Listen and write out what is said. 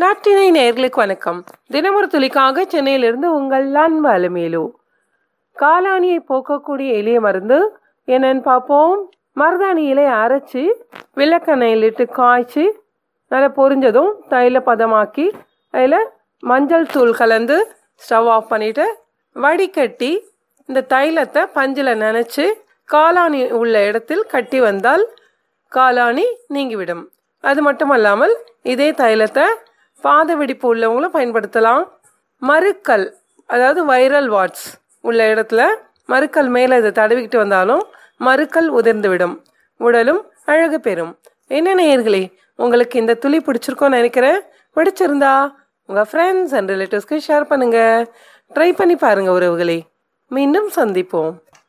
நாட்டினை நேர்களுக்கு வணக்கம். தினமொரு துளிக்காக சென்னையிலிருந்து உங்கள் அன்பு அலுமேலு. காலானியை போக்கக்கூடிய எளிய மருந்து என்னன்னு பார்ப்போம். மருதாணி இலையை அரைச்சி விளக்கெண்ணெயில் இட்டு காய்ச்சி நல்லா பொரிஞ்சதும் தைல பதமாக்கி அதில் மஞ்சள் தூள் கலந்து ஸ்டவ் ஆஃப் பண்ணிவிட்டு வடிகட்டி இந்த தைலத்தை பஞ்சில் நினச்சி காலானி உள்ள இடத்தில் கட்டி வந்தால் காலானி நீங்கிவிடும். அது மட்டுமல்லாமல் இதே தைலத்தை பாத வெடிப்பு உள்ளவங்களும் பயன்படுத்தலாம். மறுக்கல் அதாவது வைரல் வாட்ஸ் உள்ள இடத்துல மறுக்கல் மேலே இதை தடவிக்கிட்டு வந்தாலும் மறுக்கல் உதிர்ந்துவிடும். உடலும் அழகு பெறும். என்ன நேயர்களே உங்களுக்கு இந்த துளி பிடிச்சிருக்கோன்னு நினைக்கிறேன். பிடிச்சிருந்தா உங்கள் ஃப்ரெண்ட்ஸ் அண்ட் ரிலேட்டிவ்ஸ்க்கு ஷேர் பண்ணுங்கள் ட்ரை பண்ணி பாருங்கள் உறவுகளே. மீண்டும் சந்திப்போம்.